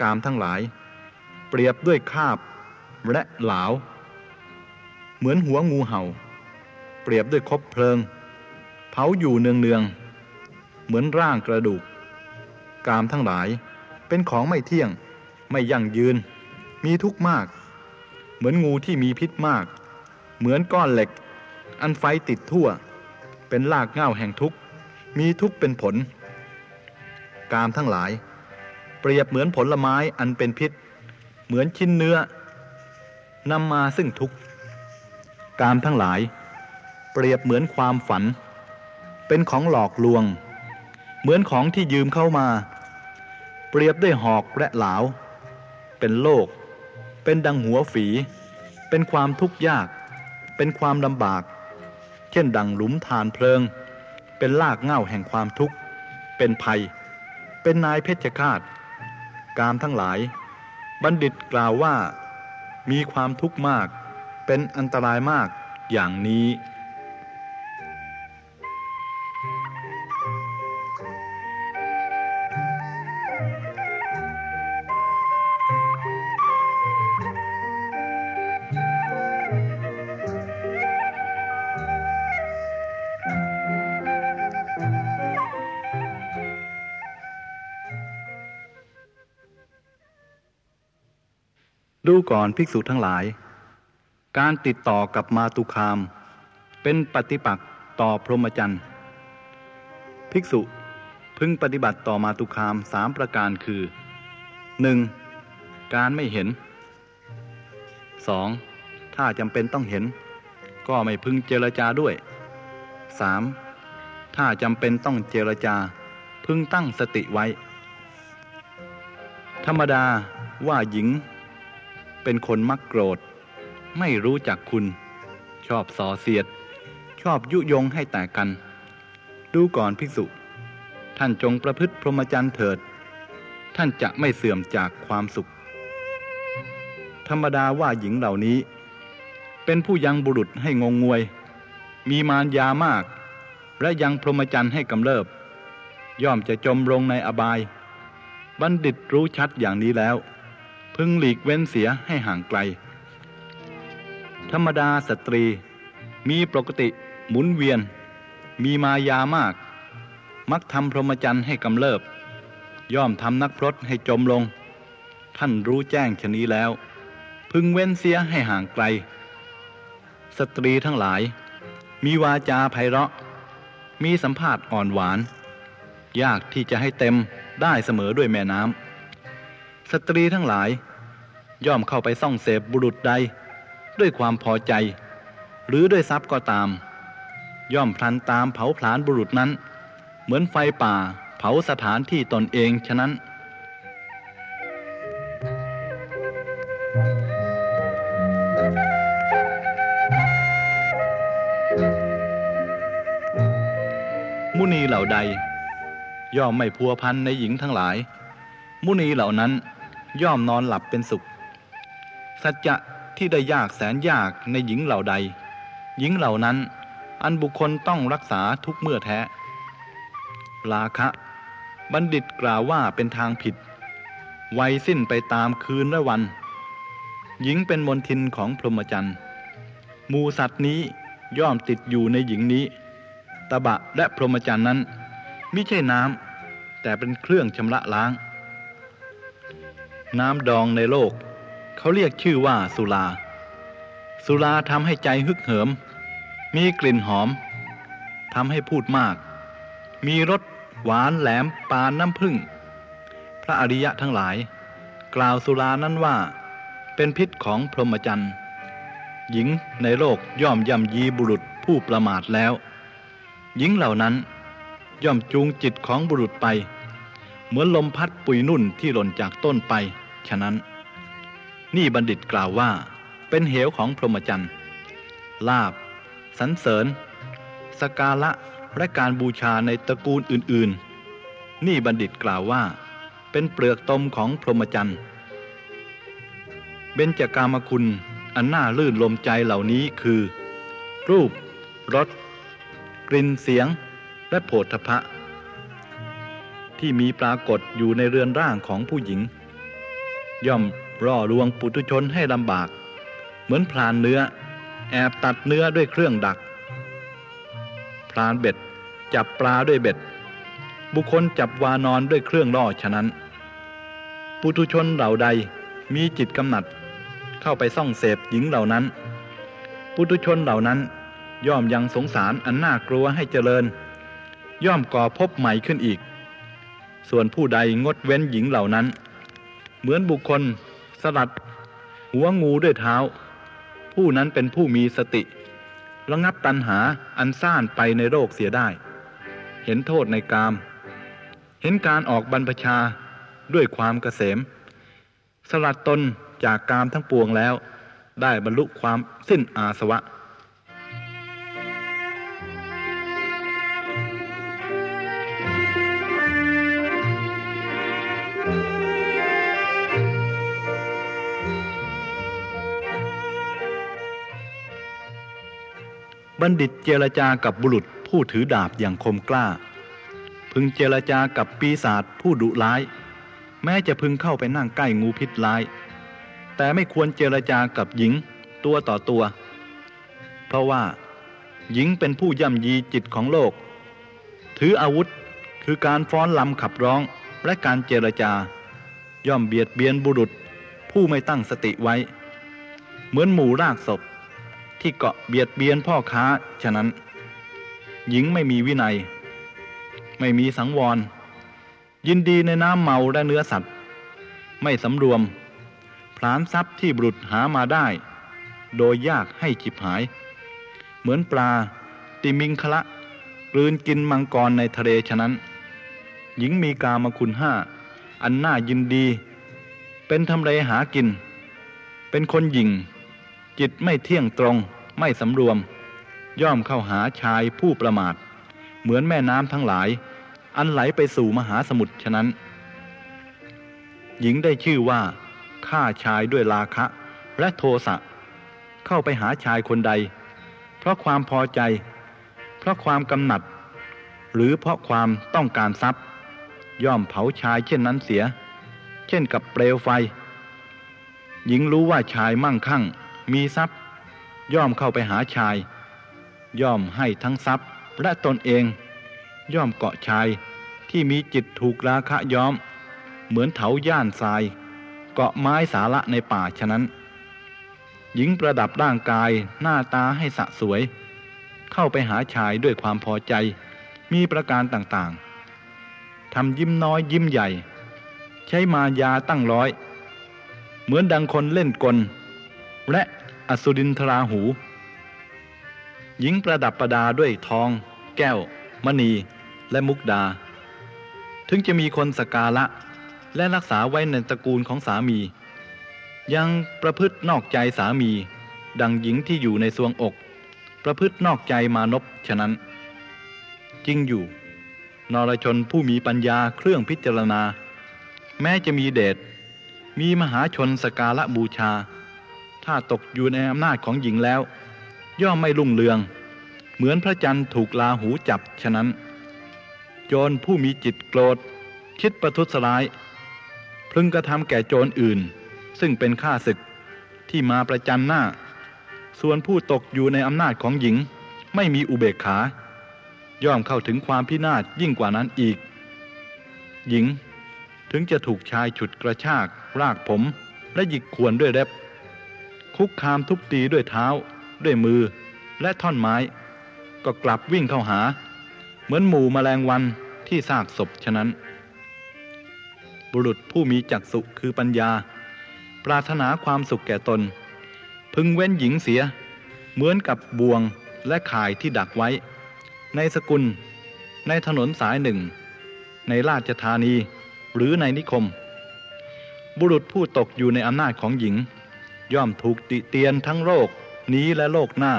กามทั้งหลาย เปรียบด้วยคาบและเหลาเหมือนหัวงูเห่า เปรียบด้วยคบเพลิง เผาอยู่เนืองๆเหมือนร่างกระดูก กามทั้งหลายเป็นของไม่เที่ยงไม่ยั่งยืน มีทุกข์มาก เหมือนงูที่มีพิษมาก เหมือนก้อนเหล็ก อันไฟติดทั่ว เป็นลากเง่าแห่งทุกข์มีทุกข์เป็นผล กามทั้งหลาย รียบเหมือนผลไม้อันเป็นพิษ เหมือนชิ้นเนื้อนำมาซึ่งทุกข์กามทั้งหลาย เปรียบเหมือนความฝัน เป็นของหลอกลวง เหมือนของที่ยืมเข้ามา เปรียบด้วยหอกและเหลาเป็นโลก เป็นดังหัวฝี เป็นความทุกข์ยาก เป็นความลำบาก เช่นดังหลุมฐานเพลิง เป็นลากเง่าแห่งความทุกข์ เป็นภัย เป็นนายเพชฌฆาต กามทั้งหลาย บัณฑิตกล่าวว่า มีความทุกข์มาก เป็นอันตรายมากอย่างนี้ ก่อนภิกษุทั้งหลาย การติดต่อกับมาตุคาม เป็นปฏิปักษ์ต่อพรหมจรรย์ภิกษุพึงปฏิบัติต่อมาตุคามสามประการคือ 1. การไม่เห็น 2. ถ้าจำเป็นต้องเห็น ก็ไม่พึงเจรจาด้วย 3. ถ้าจำเป็นต้องเจรจา พึงตั้งสติไว้ ธรรมดาว่าหญิง เป็นคนมักโกรธ ไม่รู้จักคุณ ชอบส่อเสียด ชอบยุยงให้แตกกัน ดูก่อนภิกษุ ท่านจงประพฤติพรหมจรรย์เถิด ท่านจะไม่เสื่อมจากความสุข ธรรมดาว่าหญิงเหล่านี้ เป็นผู้ยังบุรุษให้งงงวย มีมารยามาก และยังพรหมจรรย์ให้กำเริบ ย่อมจะจมลงในอบาย บัณฑิตรู้ชัดอย่างนี้แล้ว พึงหลีกเว้นเสียให้ห่างไกล ธรรมดาสตรีมีปกติหมุนเวียน มีมายามาก มักทำพรหมจรรย์ให้กำเริบ ย่อมทำนักพรตให้จมลง ท่านรู้แจ้งชนี้แล้ว พึงเว้นเสียให้ห่างไกล สตรีทั้งหลาย มีวาจาไพเราะ มีสัมภาษณ์อ่อนหวาน ยากที่จะให้เต็มได้เสมอด้วยแม่น้ำ สตรีทั้งหลาย ย่อมเข้าไปซ่องเสพบุรุษใด ด้วยความพอใจ หรือด้วยทรัพย์ก็ตาม ย่อมพลันตามเผาผลาญบุรุษนั้น เหมือนไฟป่าเผาสถานที่ตนเองฉะนั้นมุนีเหล่าใด ย่อมไม่พัวพันในหญิงทั้งหลาย มุนีเหล่านั้น ย่อมนอนหลับเป็นสุข สัจจะที่ได้ยากแสนยากในหญิงเหล่าใด หญิงเหล่านั้น อันบุคคลต้องรักษาทุกเมื่อแท้ลาคะ บัณฑิตกล่าวว่าเป็นทางผิด ไวยสิ้นไปตามคืนและวัน หญิงเป็นมนทินของพรหมจรรย์มูสัตว์นี้ย่อมติดอยู่ในหญิงนี้ตบะและพรหมจรรย์นั้น ไม่ใช่น้ำแต่เป็นเครื่องชำระล้าง น้ำดองในโลก เขาเรียกชื่อว่าสุรา สุราทำให้ใจฮึกเหิม มีกลิ่นหอมทำให้พูดมาก มีรสหวานแหลมปานน้ำผึ้งพระอริยะทั้งหลาย กล่าวสุรานั้นว่า เป็นพิษของพรหมจรรย์หญิงในโลกย่อมย่ำยีบุรุษผู้ประมาทแล้ว หญิงเหล่านั้นย่อมจูงจิตของบุรุษไป เหมือนลมพัดปุยนุ่นที่หล่นจากต้นไป ฉะนั้น นี่บัณฑิตกล่าวว่า เป็นเหวของพรหมจรรย์ลาบสรรเสริญ สกาละและการบูชาในตระกูลอื่น ๆ นี่บัณฑิตกล่าวว่า เป็นเปลือกตมของพรหมจรรย์เบญจกามคุณอันน่าลื่นลมใจเหล่านี้คือ รูปรสกลิ่นเสียง และโผฏฐพะ ที่มีปรากฏอยู่ในเรือนร่างของผู้หญิง ย่อมร่อลวงปุถุชนให้ลำบาก เหมือนพรานเนื้อ แอบตัดเนื้อด้วยเครื่องดัก พรานเบ็ด จับปลาด้วยเบ็ด บุคคลจับวานอนด้วยเครื่องล่อฉะนั้น ปุถุชนเหล่าใดมีจิตกำหนัด เข้าไปซ่องเสพหญิงเหล่านั้น ปุถุชนเหล่านั้นย่อมยังสงสารอันน่ากลัวให้เจริญ ย่อมก่อพบใหม่ขึ้นอีก ส่วนผู้ใดงดเว้นหญิงเหล่านั้น เหมือนบุคคล สลัด หัวงูด้วยเท้า ผู้นั้นเป็นผู้มีสติ ระงับตัณหาอันซ่านไปในโลกเสียได้ เห็นโทษในกาม เห็นการออกบรรพชาด้วยความเกษม สลัดตนจากกามทั้งปวงแล้ว ได้บรรลุความสิ้นอาสวะ บัณฑิตเจรจากับบุรุษผู้ถือดาบอย่างคมกล้า พึงเจรจากับปีศาจผู้ดุร้าย แม้จะพึงเข้าไปนั่งใกล้งูพิษร้าย แต่ไม่ควรเจรจากับหญิงตัวต่อตัว เพราะว่า หญิงเป็นผู้ย่ำยีจิตของโลก ถืออาวุธคือการฟ้อนลำขับร้องและการเจรจา ย่อมเบียดเบียนบุรุษผู้ไม่ตั้งสติไว้ เหมือนหมูรากศพ ที่เกาะเบียดเบียนพ่อค้าฉะนั้น หญิงไม่มีวินัย ไม่มีสังวร ยินดีในน้ำเมาและเนื้อสัตว์ ไม่สำรวมผลานทรัพย์ที่บุรุษหามาได้ โดยยากให้จิบหาย เหมือนปลาติมิงคละกลืนกินมังกรในทะเลฉะนั้น หญิงมีกามคุณห้า อันน่ายินดี เป็นทำเลหากิน เป็นคนหญิง จิตไม่เที่ยงตรงไม่สำรวม ย่อมเข้าหาชายผู้ประมาท เหมือนแม่น้ำทั้งหลาย อันไหลไปสู่มหาสมุทรฉะนั้น หญิงได้ชื่อว่าฆ่าชายด้วยราคะ และโทสะเข้าไปหาชายคนใด เพราะความพอใจ เพราะความกำหนัด หรือเพราะความต้องการทรัพย์ ย่อมเผาชายเช่นนั้นเสีย เช่นกับเปลวไฟ หญิงรู้ว่าชายมั่งคั่ง มีทรัพย์ ย่อมเข้าไปหาชาย ย่อมให้ทั้งทรัพย์และตนเอง ย่อมเกาะชายที่มีจิตถูกราคะย้อม เหมือนเถาย่านทราย เกาะไม้สาระในป่าฉะนั้น หญิงประดับร่างกายหน้าตาให้สะสวย เข้าไปหาชายด้วยความพอใจ มีประการต่างๆทำยิ้มน้อยยิ้มใหญ่ ใช้มายาตั้งร้อย เหมือนดังคนเล่นกล และอสุรินทราหู หญิงประดับประดาด้วยทอง แก้ว มณี และมุกดา ถึงจะมีคนสกาละ และรักษาไว้ในตระกูลของสามี ยังประพฤตินอกใจสามี ดังหญิงที่อยู่ในสวงอก ประพฤตินอกใจมานพฉะนั้น จริงอยู่ นรชนผู้มีปัญญาเครื่องพิจารณา แม้จะมีเดชมีมหาชนสกาละบูชา ถ้าตกอยู่ในอำนาจของหญิงแล้ว ย่อมไม่รุ่งเรือง เหมือนพระจันทร์ถูกลาหูจับฉะนั้น โจรผู้มีจิตโกรธ คิดประทุษร้าย พึงกระทำแก่โจรอื่น ซึ่งเป็นข้าศึกที่มาประจันหน้า ส่วนผู้ตกอยู่ในอำนาจของหญิง ไม่มีอุเบกขา ย่อมเข้าถึงความพินาศยิ่งกว่านั้นอีก หญิงถึงจะถูกชายฉุดกระชากรากผมและหยิกขวนด้วยเล็บ คุกคามทุบตีด้วยเท้า ด้วยมือ และท่อนไม้ ก็กลับวิ่งเข้าหา เหมือนหมู่มแมลงวันที่ซากศพฉะนั้น บุรุษผู้มีจักษุคือปัญญา ปรารถนาความสุขแก่ตน พึงเว้นหญิงเสีย เหมือนกับบ่วงและข่ายที่ดักไว้ ในสกุล ในถนนสายหนึ่ง ในราชธานีหรือในนิคม บุรุษผู้ตกอยู่ในอำนาจของหญิง ย่อมถูกติเตียนทั้งโลกนี้และโลกหน้า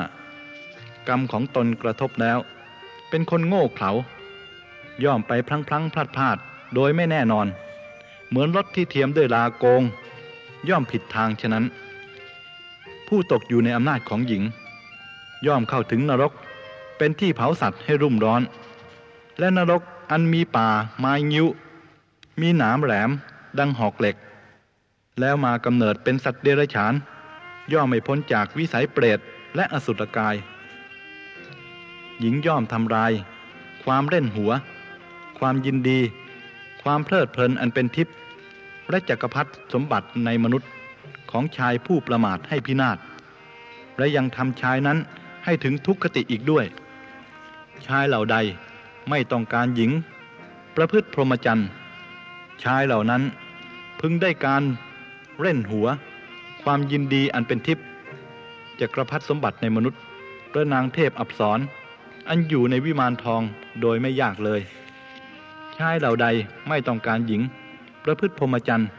กรรมของตนกระทบแล้ว เป็นคนโง่เขลาย่อมไปพลังพลังพลาดพลาดโดยไม่แน่นอน เหมือนรถที่เทียมด้วยลาโกง ย่อมผิดทางฉะนั้น ผู้ตกอยู่ในอำนาจของหญิง ย่อมเข้าถึงนรก เป็นที่เผาสัตว์ให้รุ่มร้อน และนรกอันมีป่าไม้งิ้ว มีหนามแหลมดังหอกเหล็ก แล้วมากำเนิดเป็นสัตว์เดรัจฉาน ย่อมไม่พ้นจากวิสัยเปรตและอสุรกาย หญิงย่อมทำลาย ความเล่นหัว ความยินดี ความเพลิดเพลินอันเป็นทิพย์และจักรพรรดิสมบัติในมนุษย์ของชายผู้ประมาทให้พินาศและยังทำชายนั้นให้ถึงทุกขติอีกด้วย ชายเหล่าใดไม่ต้องการหญิง ประพฤติพรหมจรรย์ชายเหล่านั้นพึงได้การ เล่นหัว ความยินดีอันเป็นทิพย์จักรพรรดิสมบัติในมนุษย์พระนางเทพอับสรอันอยู่ในวิมานทองโดยไม่ยากเลยชายเหล่าใดไม่ต้องการหญิง ประพฤติพรหมจรรย์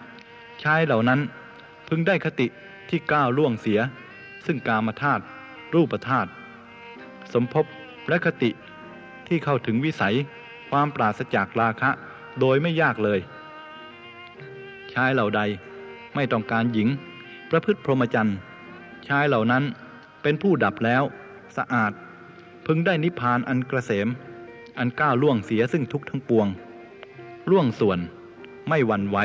ชายเหล่านั้นพึงได้คติที่ก้าวล่วงเสีย ซึ่งกามธาตุรูปธาตุสมภพและคติที่เข้าถึงวิสัยความปราศจากราคะโดยไม่ยากเลย ชายเหล่าใด ไม่ต้องการหญิง ประพฤติพรหมจรรย์ชายเหล่านั้นเป็นผู้ดับแล้วสะอาด พึงได้นิพพานอันกระเสม อันก้าวล่วงเสียซึ่งทุกทั้งปวง ล่วงส่วน ไม่หวั่นไหว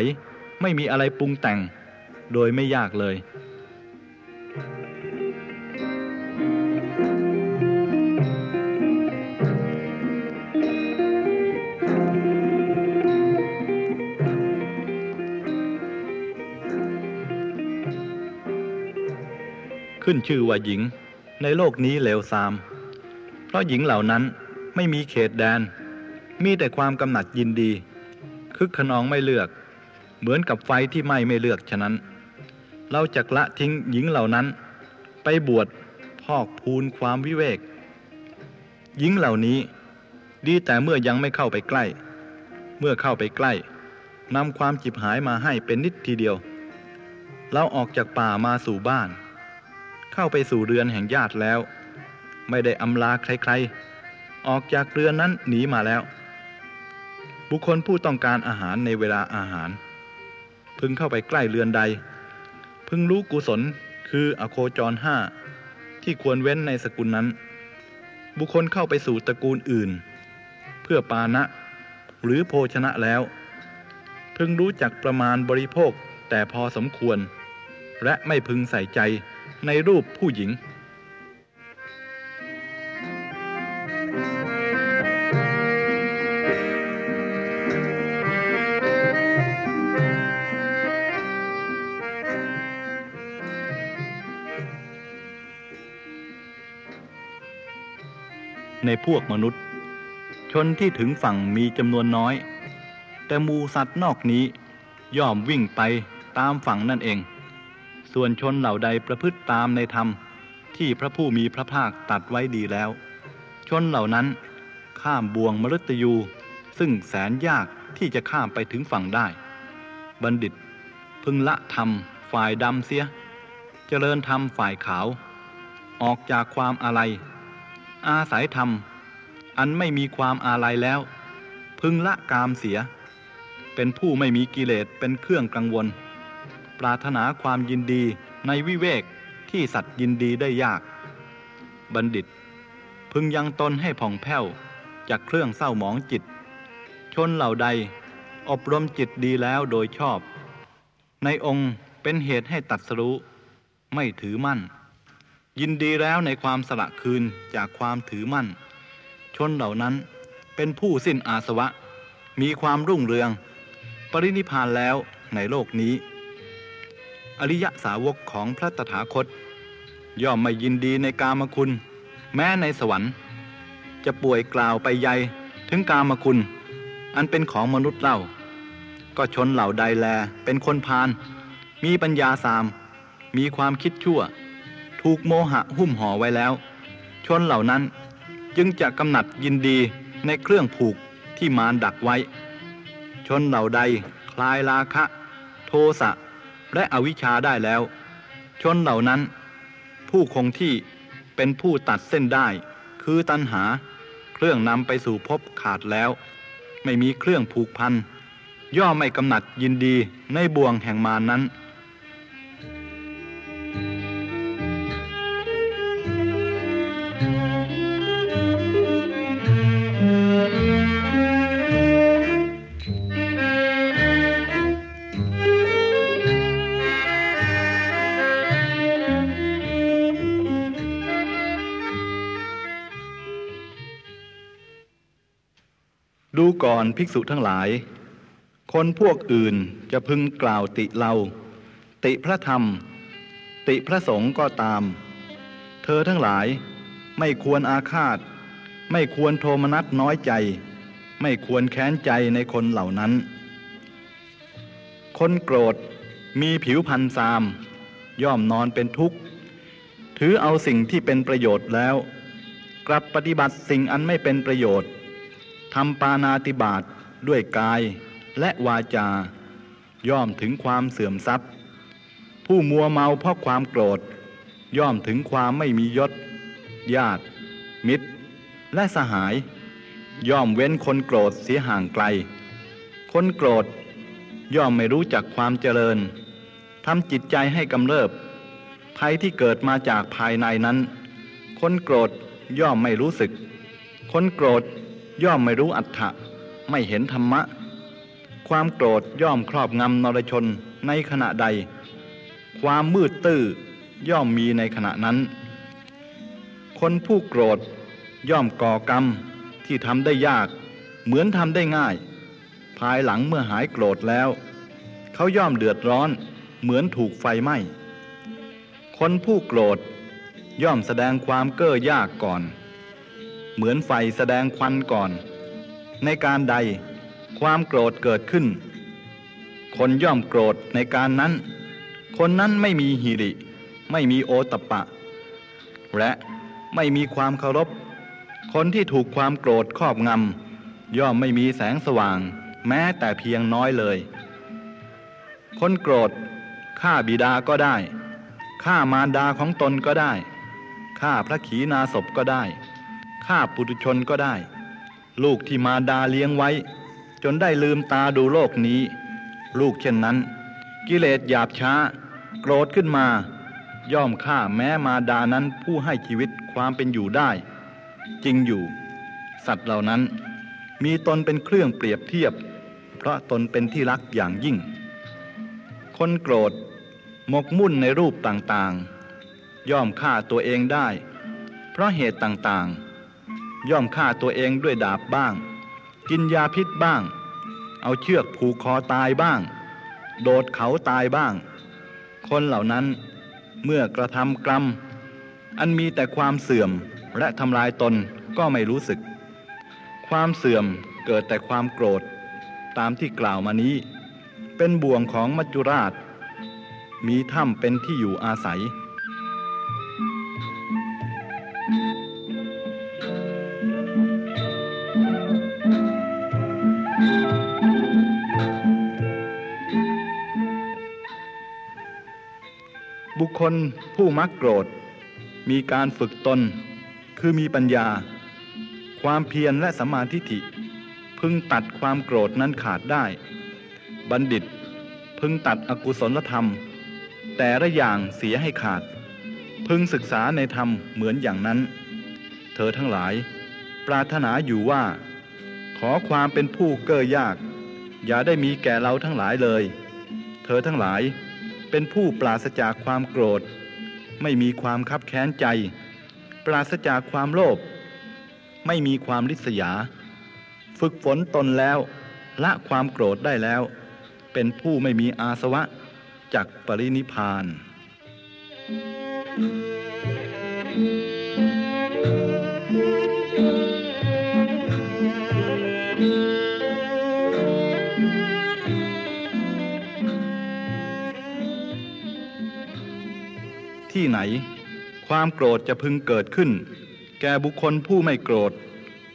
ไม่มีอะไรปรุงแต่ง โดยไม่ยากเลย ขึ้นชื่อว่าหญิง ในโลกนี้เลวทราม เพราะหญิงเหล่านั้นไม่มีเขตแดน มีแต่ความกำหนัดยินดี คึกขนองไม่เลือก เหมือนกับไฟที่ไหม้ไม่เลือกฉะนั้น เราจะละทิ้งหญิงเหล่านั้น ไปบวชพอกพูนความวิเวก หญิงเหล่านี้ ดีแต่เมื่อยังไม่เข้าไปใกล้ เมื่อเข้าไปใกล้นำความจิบหายมาให้เป็นนิดทีเดียว เราออกจากป่ามาสู่บ้าน เข้าไปสู่เรือนแห่งญาติแล้ว ไม่ได้อำลาใครๆ ออกจากเรือนนั้นหนีมาแล้ว บุคคลผู้ต้องการอาหารในเวลาอาหาร พึงเข้าไปใกล้เรือนใด พึงรู้กุศลคืออโคจรห้าที่ควรเว้นในสกุลนั้น บุคคลเข้าไปสู่ตระกูลอื่น เพื่อปานะหรือโภชนะแล้ว พึงรู้จักประมาณบริโภคแต่พอสมควร และไม่พึงใส่ใจ ในรูปผู้หญิง ในพวกมนุษย์ ชนที่ถึงฝั่งมีจำนวนน้อย แต่มูสัตว์นอกนี้ย่อมวิ่งไปตามฝั่งนั่นเอง ส่วนชนเหล่าใดประพฤติตามในธรรม ที่พระผู้มีพระภาคตัดไว้ดีแล้ว ชนเหล่านั้น ข้ามบ่วงมฤตยู ซึ่งแสนยากที่จะข้ามไปถึงฝั่งได้ บัณฑิต พึงละธรรมฝ่ายดำเสีย เจริญธรรมฝ่ายขาว ออกจากความอาลัยอาศัยธรรม อันไม่มีความอาลัยแล้ว พึงละกามเสีย เป็นผู้ไม่มีกิเลสเป็นเครื่องกังวล ปรารถนาความยินดีในวิเวกที่สัตว์ยินดีได้ยาก บัณฑิต พึงยังตนให้ผ่องแผ้วจากเครื่องเศร้าหมองจิต ชนเหล่าใด อบรมจิตดีแล้วโดยชอบ ในองค์เป็นเหตุให้ตัดสรู้ไม่ถือมั่น ยินดีแล้วในความสละคืนจากความถือมั่น ชนเหล่านั้นเป็นผู้สิ้นอาสวะ มีความรุ่งเรือง ปรินิพานแล้วในโลกนี้ อริยสาวกของพระตถาคต ย่อมไม่ยินดีในกามคุณ แม้ในสวรรค์ จะป่วยกล่าวไปใหญ่ถึงกามคุณ อันเป็นของมนุษย์เล่า ก็ชนเหล่าใดแลเป็นคนพาลมีปัญญาสาม มีความคิดชั่ว ถูกโมหะหุ้มห่อไว้แล้ว ชนเหล่านั้นจึงจะกำหนัดยินดีในเครื่องผูกที่มารดักไว้ ชนเหล่าใดคลายราคะ โทสะ และอวิชชาได้แล้ว ชนเหล่านั้น ผู้คงที่เป็นผู้ตัดเส้นได้ คือตัณหา เครื่องนำไปสู่พบขาดแล้ว ไม่มีเครื่องผูกพันย่อไม่กำหนัดยินดีในบ่วงแห่งมานั้น อนภิกษุทั้งหลาย คนพวกอื่นจะพึงกล่าวติเรา ติพระธรรม ติพระสงฆ์ก็ตาม เธอทั้งหลายไม่ควรอาฆาต ไม่ควรโทมนัสน้อยใจ ไม่ควรแค้นใจในคนเหล่านั้น คนโกรธมีผิวพันธ์ซาม ย่อมนอนเป็นทุกข์ ถือเอาสิ่งที่เป็นประโยชน์แล้ว กลับปฏิบัติสิ่งอันไม่เป็นประโยชน์ ทำปานาติบาตด้วยกายและวาจา ย่อมถึงความเสื่อมทรัพย์ ผู้มัวเมาเพราะความโกรธ ย่อมถึงความไม่มียศ ญาติ มิตร และสหาย ย่อมเว้นคนโกรธเสียห่างไกล คนโกรธ ย่อมไม่รู้จักความเจริญทำจิตใจให้กำเริบภัยที่เกิดมาจากภายในนั้น คนโกรธย่อมไม่รู้สึก คนโกรธ ย่อมไม่รู้อัตถะไม่เห็นธรรมะ ความโกรธย่อมครอบงำนรชนในขณะใด ความมืดตื้อย่อมมีในขณะนั้น คนผู้โกรธย่อมก่อกรรมที่ทำได้ยาก เหมือนทำได้ง่าย ภายหลังเมื่อหายโกรธแล้ว เขาย่อมเดือดร้อนเหมือนถูกไฟไหม้คนผู้โกรธย่อมแสดงความเก้อยากก่อน เหมือนไฟแสดงควันก่อน ในการใดความโกรธเกิดขึ้น คนย่อมโกรธในการนั้น คนนั้นไม่มีหิริ ไม่มีโอตปะ และไม่มีความเคารพ คนที่ถูกความโกรธครอบงำย่อมไม่มีแสงสว่าง แม้แต่เพียงน้อยเลย คนโกรธฆ่าบิดาก็ได้ฆ่ามารดาของตนก็ได้ฆ่าพระขีณาสพก็ได้ ฆ่าปุถุชนก็ได้ ลูกที่มาดาเลี้ยงไว้ จนได้ลืมตาดูโลกนี้ ลูกเช่นนั้น กิเลสหยาบช้า โกรธขึ้นมา ย่อมฆ่าแม้มาดานั้นผู้ให้ชีวิตความเป็นอยู่ได้ จริงอยู่ สัตว์เหล่านั้น มีตนเป็นเครื่องเปรียบเทียบ เพราะตนเป็นที่รักอย่างยิ่ง คนโกรธหมกมุ่นในรูปต่างๆ ย่อมฆ่าตัวเองได้ เพราะเหตุต่างๆ ย่อมฆ่าตัวเองด้วยดาบบ้าง กินยาพิษบ้าง เอาเชือกผูกคอตายบ้าง โดดเขาตายบ้าง คนเหล่านั้นเมื่อกระทำกรรม อันมีแต่ความเสื่อมและทำลายตนก็ไม่รู้สึก ความเสื่อมเกิดแต่ความโกรธ ตามที่กล่าวมานี้ เป็นบ่วงของมัจจุราช มีถ้ำเป็นที่อยู่อาศัย คลผู้มักโกรธ มีการฝึกตน คือมีปัญญา ความเพียรและสมมาธิฐิ พึงตัดความโกรธนั้นขาดได้ บัณฑิต พึงตัดอกุศลธรรม แต่ละอย่างเสียให้ขาด พึงศึกษาในธรรมเหมือนอย่างนั้น เธอทั้งหลาย ปรารถนาอยู่ว่า ขอความเป็นผู้เก้อยาก อย่าได้มีแก่เราทั้งหลายเลย เธอทั้งหลาย เป็นผู้ปราศจากความโกรธ ไม่มีความคับแค้นใจ ปราศจากความโลภไม่มีความริษยา ฝึกฝนตนแล้วละความโกรธได้แล้ว เป็นผู้ไม่มีอาสวะจากปรินิพาน ที่ไหน ความโกรธจะพึงเกิดขึ้น แก่บุคคลผู้ไม่โกรธ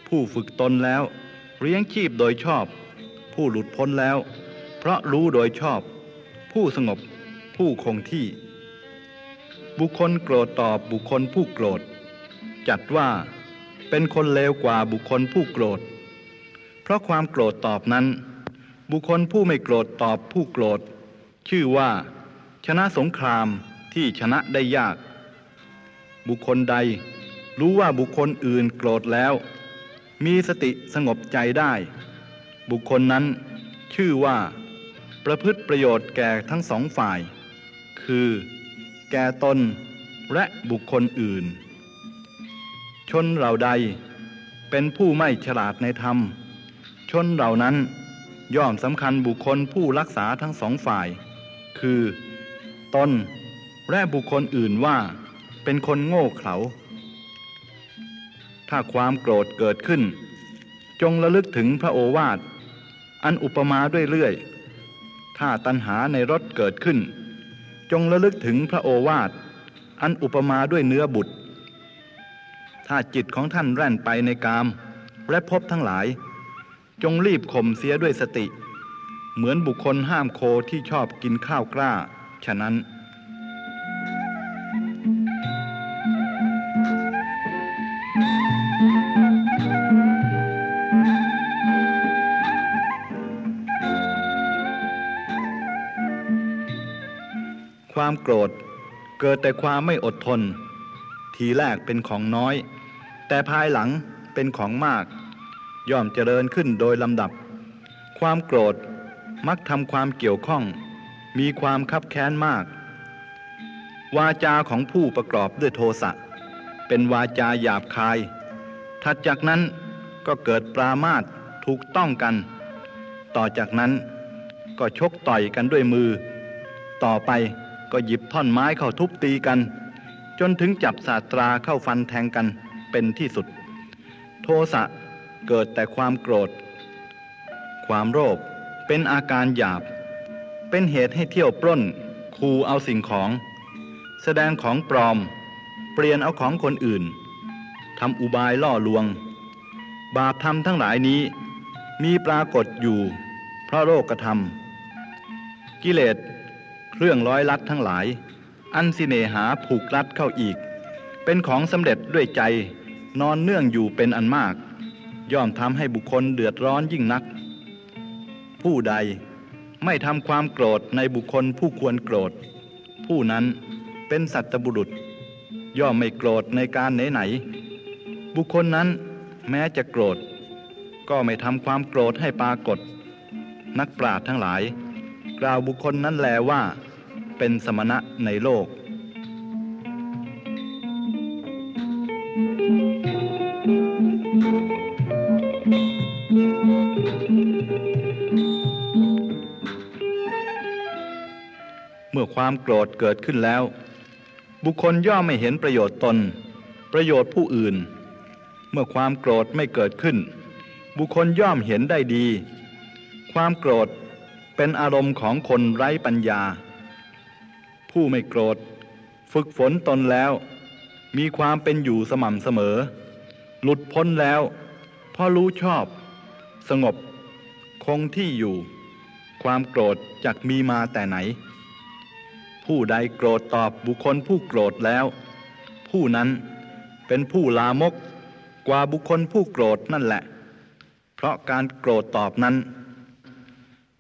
ผู้ฝึกตนแล้วเลี้ยงชีพโดยชอบ ผู้หลุดพ้นแล้ว เพราะรู้โดยชอบ ผู้สงบ ผู้คงที่ บุคคลโกรธตอบบุคคลผู้โกรธ จัดว่าเป็นคนเลวกว่าบุคคลผู้โกรธ เพราะความโกรธตอบนั้น บุคคลผู้ไม่โกรธตอบผู้โกรธ ชื่อว่า ชนะสงคราม ที่ชนะได้ยาก บุคคลใด รู้ว่าบุคคลอื่นโกรธแล้ว มีสติสงบใจได้ บุคคลนั้น ชื่อว่า ประพฤติประโยชน์แก่ทั้งสองฝ่าย คือ แก่ตนและบุคคลอื่น ชนเหล่าใดเป็นผู้ไม่ฉลาดในธรรม ชนเหล่านั้นย่อมสำคัญบุคคลผู้รักษาทั้งสองฝ่าย คือ ตน และบุคคลอื่นว่า เป็นคนโง่เขลา ถ้าความโกรธเกิดขึ้น จงระลึกถึงพระโอวาท อันอุปมาด้วยเรื่อย ถ้าตัณหาในรถเกิดขึ้น จงระลึกถึงพระโอวาท อันอุปมาด้วยเนื้อบุตร ถ้าจิตของท่านแร่นไปในกาม และพบทั้งหลาย จงรีบข่มเสียด้วยสติ เหมือนบุคคลห้ามโคที่ชอบกินข้าวกล้า ฉะนั้น โกรธ เกิดแต่ความไม่อดทน ทีแรกเป็นของน้อย แต่ภายหลังเป็นของมาก ย่อมเจริญขึ้นโดยลำดับ ความโกรธมักทำความเกี่ยวข้อง มีความคับแค้นมาก วาจาของผู้ประกอบด้วยโทสะเป็นวาจาหยาบคาย ถัดจากนั้นก็เกิดปรามาตถูกต้องกัน ต่อจากนั้นก็ชกต่อยกันด้วยมือ ต่อไป ก็หยิบท่อนไม้เข้าทุบตีกัน จนถึงจับศาสตราเข้าฟันแทงกันเป็นที่สุด โทสะเกิดแต่ความโกรธ ความโลภเป็นอาการหยาบ เป็นเหตุให้เที่ยวปล้นคูเอาสิ่งของ แสดงของปลอม เปลี่ยนเอาของคนอื่นทำอุบายล่อลวง บาปธรรมทั้งหลายนี้มีปรากฏอยู่ เพราะโลกกระทำกิเลส เครื่องร้อยลัดทั้งหลาย อันสิเนหาผูกลัดเข้าอีก เป็นของสำเร็จด้วยใจ นอนเนื่องอยู่เป็นอันมาก ย่อมทำให้บุคคลเดือดร้อนยิ่งนัก ผู้ใดไม่ทำความโกรธในบุคคลผู้ควรโกรธ ผู้นั้นเป็นสัตบุรุษ ย่อมไม่โกรธในการไหนๆบุคคลนั้นแม้จะโกรธ ก็ไม่ทำความโกรธให้ปรากฏ นักปราชญ์ทั้งหลาย กล่าวบุคคลนั้นแลว่า เป็นสมณะในโลก เมื่อความโกรธเกิดขึ้นแล้ว บุคคลย่อมไม่เห็นประโยชน์ตน ประโยชน์ผู้อื่น เมื่อความโกรธไม่เกิดขึ้น บุคคลย่อมเห็นได้ดี ความโกรธเป็นอารมณ์ของคนไร้ปัญญา ผู้ไม่โกรธ ฝึกฝนตนแล้ว มีความเป็นอยู่สม่ำเสมอ หลุดพ้นแล้วเพราะรู้ชอบ สงบ คงที่อยู่ ความโกรธจักมีมาแต่ไหน ผู้ใดโกรธตอบบุคคลผู้โกรธแล้ว ผู้นั้นเป็นผู้ลามกกว่าบุคคลผู้โกรธนั่นแหละ เพราะการโกรธตอบนั้น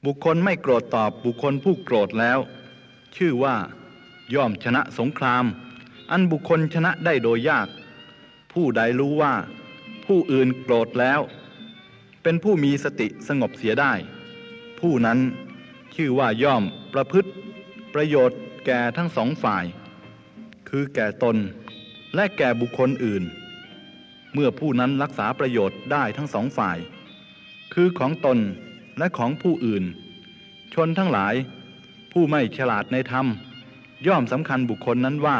บุคคลไม่โกรธตอบบุคคลผู้โกรธแล้ว ชื่อว่า ย่อมชนะสงคราม อันบุคคลชนะได้โดยยาก ผู้ใดรู้ว่า ผู้อื่นโกรธแล้ว เป็นผู้มีสติสงบเสียได้ ผู้นั้นชื่อว่าย่อมประพฤติประโยชน์แก่ทั้งสองฝ่าย คือแก่ตนและแก่บุคคลอื่น เมื่อผู้นั้นรักษาประโยชน์ได้ทั้งสองฝ่าย คือของตนและของผู้อื่น ชนทั้งหลาย ผู้ไม่ฉลาดในธรรม ย่อมสำคัญบุคคลนั้นว่า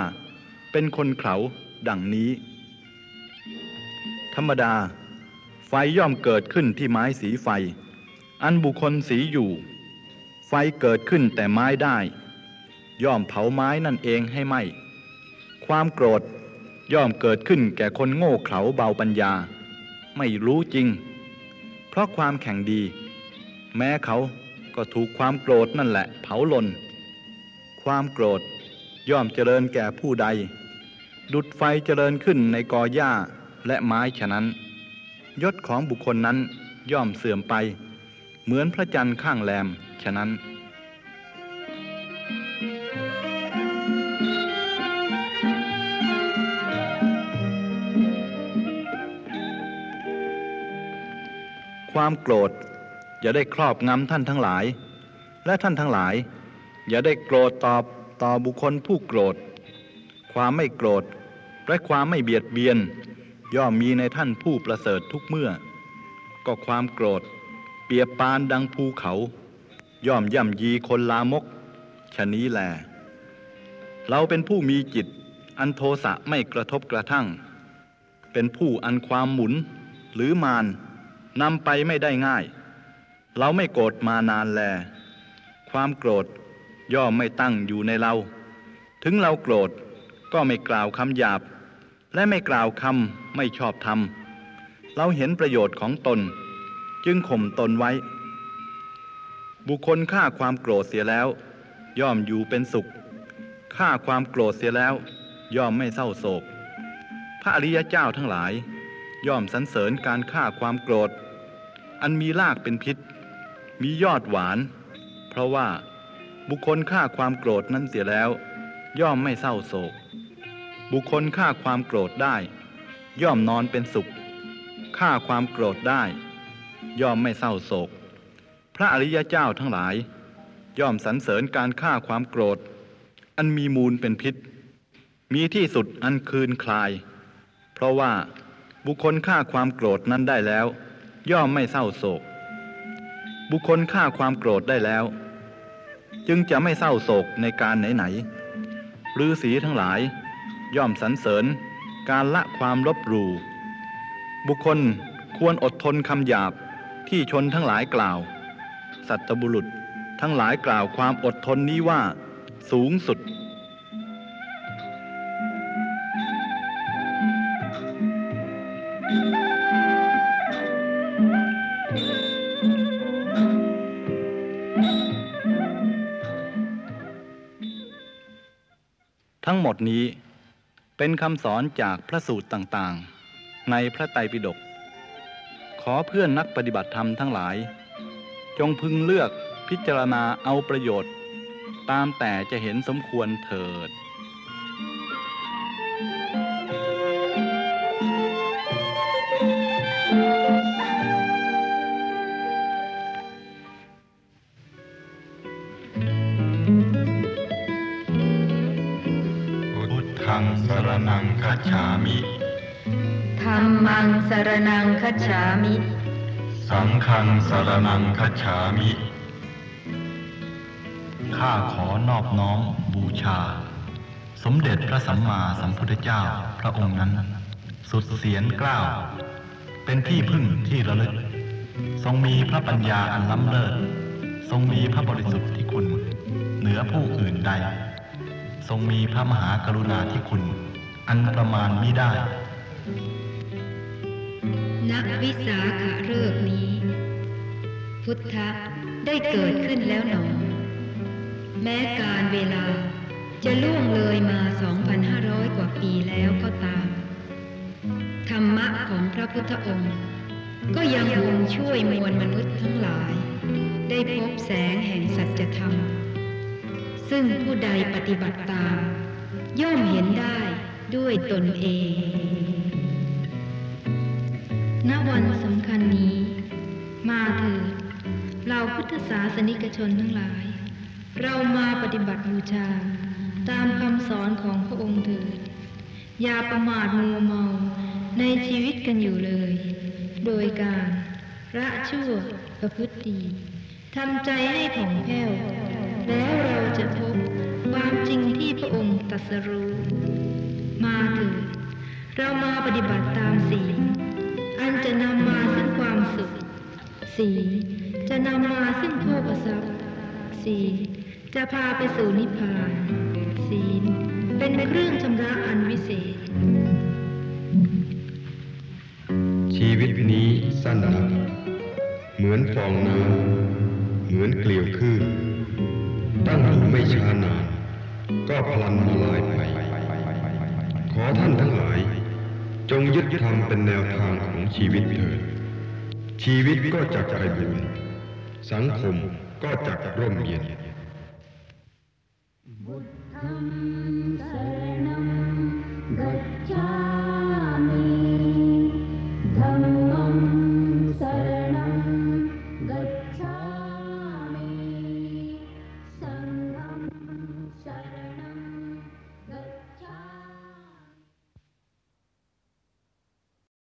เป็นคนเขาดังนี้ ธรรมดา ไฟย่อมเกิดขึ้นที่ไม้สีไฟ อันบุคคลสีอยู่ ไฟเกิดขึ้นแต่ไม้ได้ ย่อมเผาไม้นั่นเองให้ไหมความโกรธย่อมเกิดขึ้นแก่คนโง่เขลาเบาปัญญา ไม่รู้จริง เพราะความแข่งดี แม้เขาก็ถูกความโกรธนั่นแหละเผาลน ความโกรธย่อมเจริญแก่ผู้ใด ดุดไฟเจริญขึ้นในกอหญ้าและไม้ฉะนั้น ยศของบุคคลนั้นย่อมเสื่อมไป เหมือนพระจันทร์ข้างแรมฉะนั้นความโกรธอย่าได้ครอบงำท่านทั้งหลาย และท่านทั้งหลาย อย่าได้โกรธตอบต่อบุคคลผู้โกรธ ความไม่โกรธ และความไม่เบียดเบียน ย่อมมีในท่านผู้ประเสริฐทุกเมื่อ ก็ความโกรธ เปียบปานดังภูเขา ย่อมย่ำยีคนลามกชะนี้แล เราเป็นผู้มีจิต อันโทสะไม่กระทบกระทั่ง เป็นผู้อันความหมุนหรือมานนำไปไม่ได้ง่าย เราไม่โกรธมานานแล ความโกรธ ย่อมไม่ตั้งอยู่ในเรา ถึงเราโกรธก็ไม่กล่าวคำหยาบ และไม่กล่าวคำไม่ชอบธรรม เราเห็นประโยชน์ของตน จึงข่มตนไว้ บุคคลฆ่าความโกรธเสียแล้ว ย่อมอยู่เป็นสุขฆ่าความโกรธเสียแล้ว ย่อมไม่เศร้าโศก พระอริยเจ้าทั้งหลาย ย่อมสรรเสริญการฆ่าความโกรธ อันมีรากเป็นพิษ มียอดหวาน เพราะว่า บุคคลฆ่าความโกรธนั้นเสียแล้ว ย่อมไม่เศร้าโศก บุคคลฆ่าความโกรธได้ ย่อมนอนเป็นสุขฆ่าความโกรธได้ ย่อมไม่เศร้าโศก พระอริยเจ้าทั้งหลาย ย่อมสรรเสริญการฆ่าความโกรธ อันมีมูลเป็นพิษ มีที่สุดอันคืนคลาย เพราะว่าบุคคลฆ่าความโกรธนั้นได้แล้ว ย่อมไม่เศร้าโศก บุคคลฆ่าความโกรธได้แล้ว จึงจะไม่เศร้าโศกในการไหนๆฤาษีทั้งหลาย ย่อมสรรเสริญการละความลบหลู่บุคคลควรอดทนคำหยาบที่ชนทั้งหลายกล่าว สัตบุรุษทั้งหลายกล่าวความอดทนนี้ว่า สูงสุด งหมดนี้เป็นคำสอนจากพระสูตรต่างๆ ในพระไตรปิฎก ขอเพื่อนนักปฏิบัติธรรมทั้งหลาย จงพึงเลือกพิจารณาเอาประโยชน์ ตามแต่จะเห็นสมควรเถิด จฉามิธรรมังสรนังคัจฉามิ สังฆังสรนังคัจฉามิ ข้าขอนอบน้อมบูชา สมเด็จพระสัมมาสัมพุทธเจ้าพระองค์นั้น สุดเสียนกล้าว เป็นที่พึ่งที่ระลึก ทรงมีพระปัญญาอันล้ำเลิศ ทรงมีพระบริสุทธิ์ที่คุณ เหนือผู้อื่นใด ทรงมีพระมหากรุณาที่คุณ อันประมาณมิได้ณวิสาขะเริกนี้ พุทธะได้เกิดขึ้นแล้วหนอ แม้การเวลาจะล่วงเลยมา 2,500 กว่าปีแล้วก็ตาม ธรรมะของพระพุทธองค์ ก็ยังคงช่วยมวลมนุษย์ทั้งหลาย ได้พบแสงแห่งสัจธรรม ซึ่งผู้ใดปฏิบัติตาม ย่อมเห็นได้ ด้วยตนเอง ณ วันสำคัญนี้ มาเถิดเราพุทธศาสนิกชนทั้งหลาย เรามาปฏิบัติบูชา ตามคำสอนของพระองค์เถิด อย่าประมาทมัวเมาในชีวิตกันอยู่เลย โดยการละชั่วประพฤติดีทำใจให้ผ่องแผ้ว แล้วเราจะพบความจริงที่พระองค์ตรัสรู้ มาเถิดเรามาปฏิบัติตามศีลอันจะนำมาซึ่งความสุขศีลจะนำมาซึ่งโภคทรัพย์ศีลจะพาไปสู่นิพพานศีลเป็นเครื่องชำระอันวิเศษ ชีวิตนี้สั้นนักเหมือนฟองน้ำเหมือนเกลียวคลื่นตั้งอยู่ไม่ช้านาน ก็พลันละลายไป อท่านทั้งหลาย จงยึดธรรมเป็นแนวทางของชีวิตเถิดชีวิตก็จะไกลบุญสังคมก็จะร่มเย็นธรรมส